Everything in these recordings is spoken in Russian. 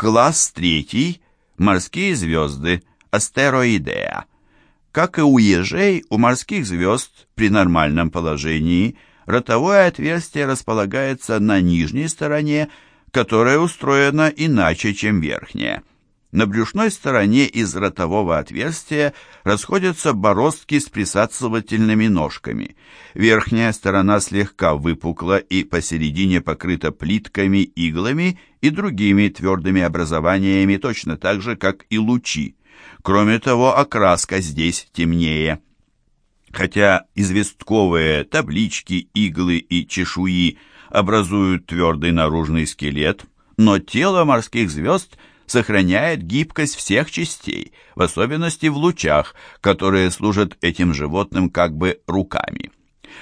Класс третий – морские звезды, астероидеа. Как и у ежей, у морских звезд при нормальном положении ротовое отверстие располагается на нижней стороне, которая устроена иначе, чем верхняя. На брюшной стороне из ротового отверстия расходятся бороздки с присасывательными ножками. Верхняя сторона слегка выпукла и посередине покрыта плитками, иглами и другими твердыми образованиями, точно так же, как и лучи. Кроме того, окраска здесь темнее. Хотя известковые таблички, иглы и чешуи образуют твердый наружный скелет, но тело морских звезд – сохраняет гибкость всех частей, в особенности в лучах, которые служат этим животным как бы руками.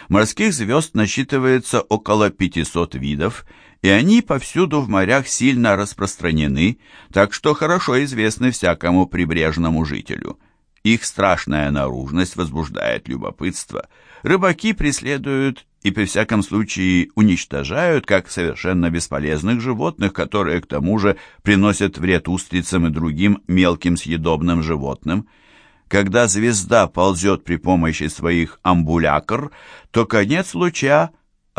Морских звезд насчитывается около 500 видов, и они повсюду в морях сильно распространены, так что хорошо известны всякому прибрежному жителю. Их страшная наружность возбуждает любопытство. Рыбаки преследуют и при всяком случае уничтожают как совершенно бесполезных животных, которые к тому же приносят вред устрицам и другим мелким съедобным животным. Когда звезда ползет при помощи своих амбулякр, то конец луча,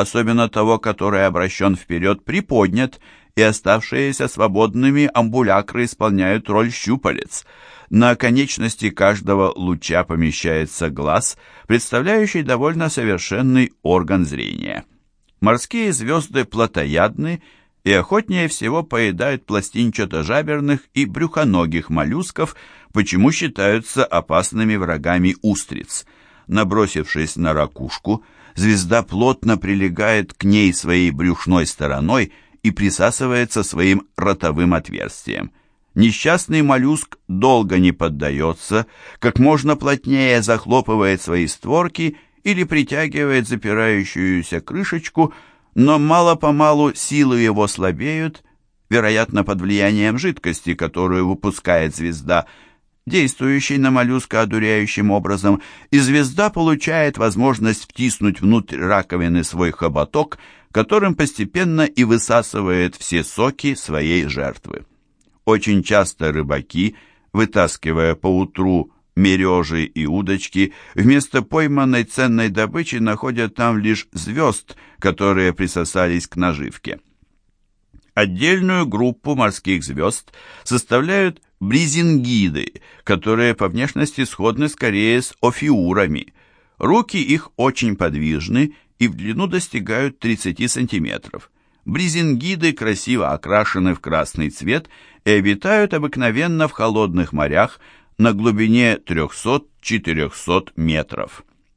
особенно того, который обращен вперед, приподнят, и оставшиеся свободными амбулякры исполняют роль щупалец – на конечности каждого луча помещается глаз, представляющий довольно совершенный орган зрения. Морские звезды плотоядны и охотнее всего поедают пластинчато-жаберных и брюхоногих моллюсков, почему считаются опасными врагами устриц. Набросившись на ракушку, звезда плотно прилегает к ней своей брюшной стороной и присасывается своим ротовым отверстием. Несчастный моллюск долго не поддается, как можно плотнее захлопывает свои створки или притягивает запирающуюся крышечку, но мало-помалу силы его слабеют, вероятно, под влиянием жидкости, которую выпускает звезда, действующей на моллюска одуряющим образом, и звезда получает возможность втиснуть внутрь раковины свой хоботок, которым постепенно и высасывает все соки своей жертвы. Очень часто рыбаки, вытаскивая поутру мережи и удочки, вместо пойманной ценной добычи находят там лишь звезд, которые присосались к наживке. Отдельную группу морских звезд составляют бризингиды, которые по внешности сходны скорее с офиурами. Руки их очень подвижны и в длину достигают 30 сантиметров. Бризингиды красиво окрашены в красный цвет и обитают обыкновенно в холодных морях на глубине 300-400 метров.